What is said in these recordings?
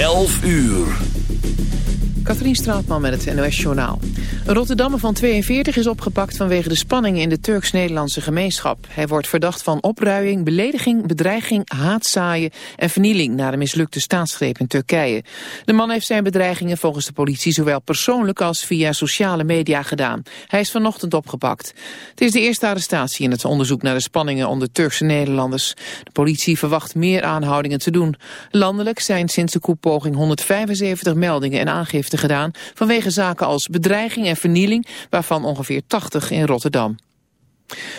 11 uur. Katrien Straatman met het NOS-journaal. Een Rotterdammer van 42 is opgepakt vanwege de spanningen in de Turks-Nederlandse gemeenschap. Hij wordt verdacht van opruiing, belediging, bedreiging, haatzaaien en vernieling na de mislukte staatsgreep in Turkije. De man heeft zijn bedreigingen volgens de politie zowel persoonlijk als via sociale media gedaan. Hij is vanochtend opgepakt. Het is de eerste arrestatie in het onderzoek naar de spanningen onder Turkse Nederlanders. De politie verwacht meer aanhoudingen te doen. Landelijk zijn sinds de koepoging 175 meldingen en aangiften gedaan vanwege zaken als bedreiging en vernieling, waarvan ongeveer 80 in Rotterdam.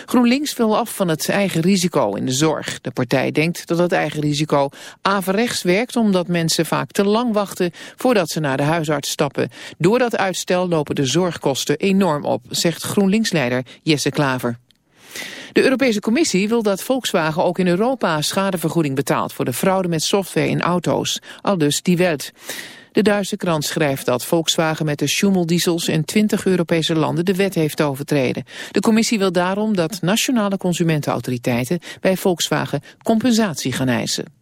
GroenLinks wil af van het eigen risico in de zorg. De partij denkt dat het eigen risico averechts werkt... omdat mensen vaak te lang wachten voordat ze naar de huisarts stappen. Door dat uitstel lopen de zorgkosten enorm op, zegt GroenLinks-leider Jesse Klaver. De Europese Commissie wil dat Volkswagen ook in Europa schadevergoeding betaalt... voor de fraude met software in auto's, al dus die Welt. De Duitse krant schrijft dat Volkswagen met de Schumel-diesels in 20 Europese landen de wet heeft overtreden. De commissie wil daarom dat nationale consumentenautoriteiten bij Volkswagen compensatie gaan eisen.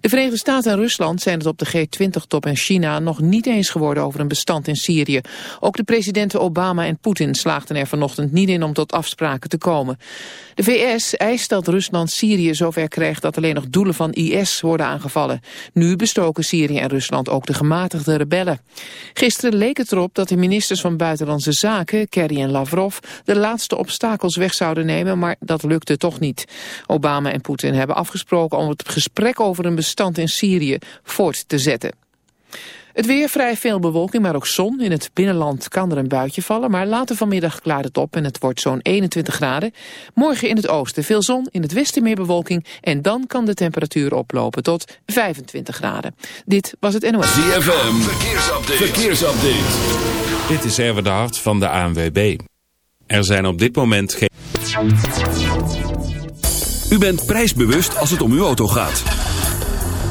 De Verenigde Staten en Rusland zijn het op de G20-top in China nog niet eens geworden over een bestand in Syrië. Ook de presidenten Obama en Poetin slaagden er vanochtend niet in om tot afspraken te komen. De VS eist dat Rusland Syrië zover krijgt dat alleen nog doelen van IS worden aangevallen. Nu bestoken Syrië en Rusland ook de gematigde rebellen. Gisteren leek het erop dat de ministers van Buitenlandse Zaken, Kerry en Lavrov, de laatste obstakels weg zouden nemen, maar dat lukte toch niet. Obama en Poetin hebben afgesproken om het gesprek over een bestand in Syrië voort te zetten. Het weer vrij veel bewolking, maar ook zon. In het binnenland kan er een buitje vallen, maar later vanmiddag klaart het op en het wordt zo'n 21 graden. Morgen in het oosten veel zon, in het westen meer bewolking en dan kan de temperatuur oplopen tot 25 graden. Dit was het NOS. ZFM, verkeersupdate. verkeersupdate. Dit is Erwin de Hart van de ANWB. Er zijn op dit moment geen... U bent prijsbewust als het om uw auto gaat.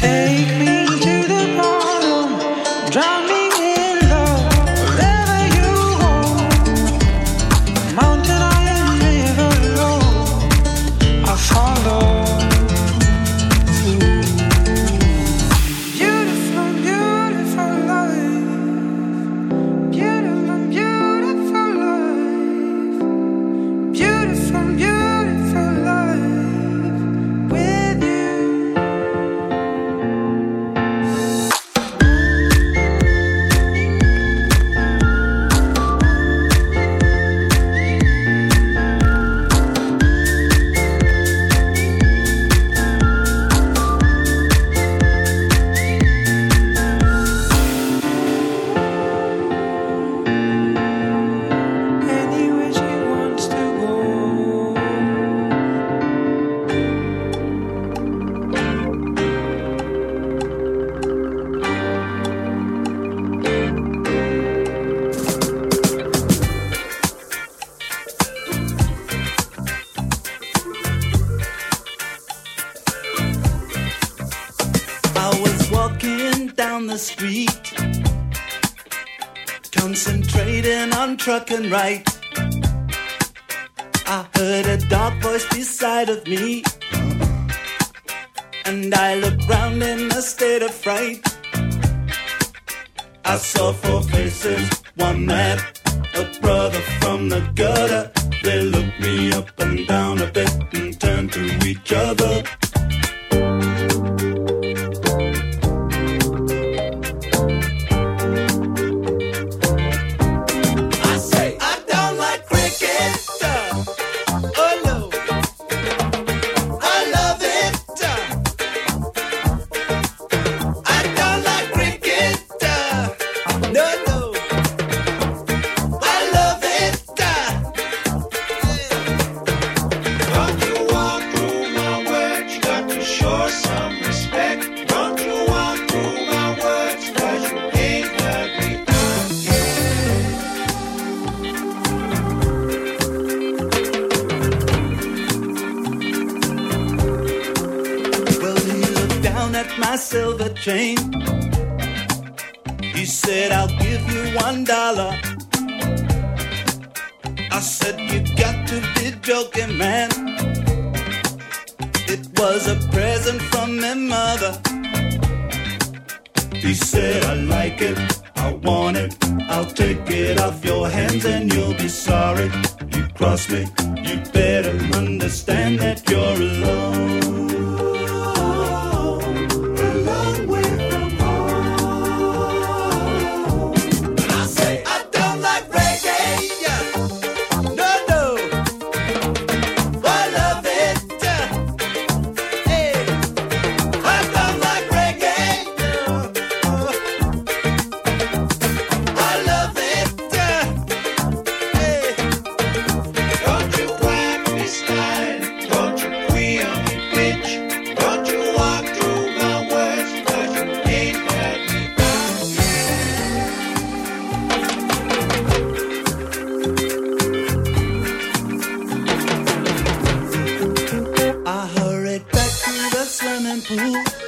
Take and right.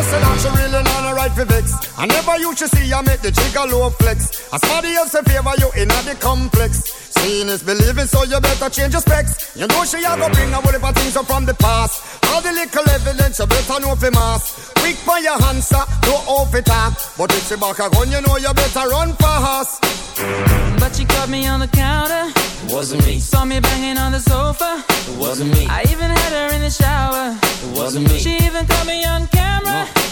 a right for vex. I never used to see I make the jigger low flex. As somebody else in favor you in the complex. Seeing is believing, so you better change your specs. You know she a go bring a whole things up from the past. All the little evidence you better know for mass. Quick for your answer, no off it up. But if she back a gun, you know you better run fast. But she caught me on the counter. It wasn't me. Saw me banging on the sofa. It wasn't me. I even had her in the shower. It wasn't me. She even caught me on camera.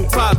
I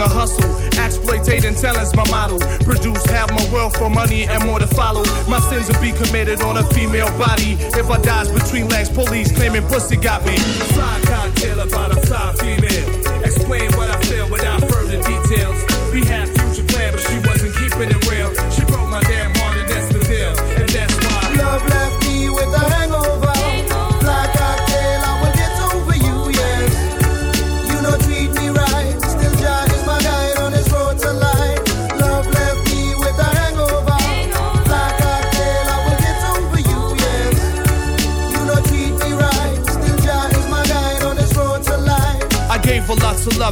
a hustle, exploitating talent's my model. Produce half my wealth for money and more to follow. My sins will be committed on a female body. If I dies between legs, police claiming pussy got me. Fly cocktail about a fly female. Explain what I feel without further details.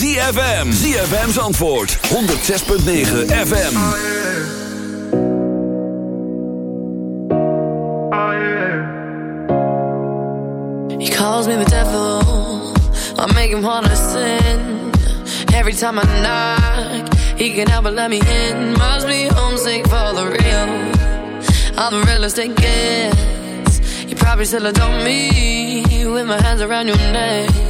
ZFM. ZFM's antwoord, 106.9 FM. He calls me the devil. I make him wanna sin. Every time I knock, he can help but let me in. Must be homesick for the real. I'm the realest it gets. You probably still adore me with my hands around your neck.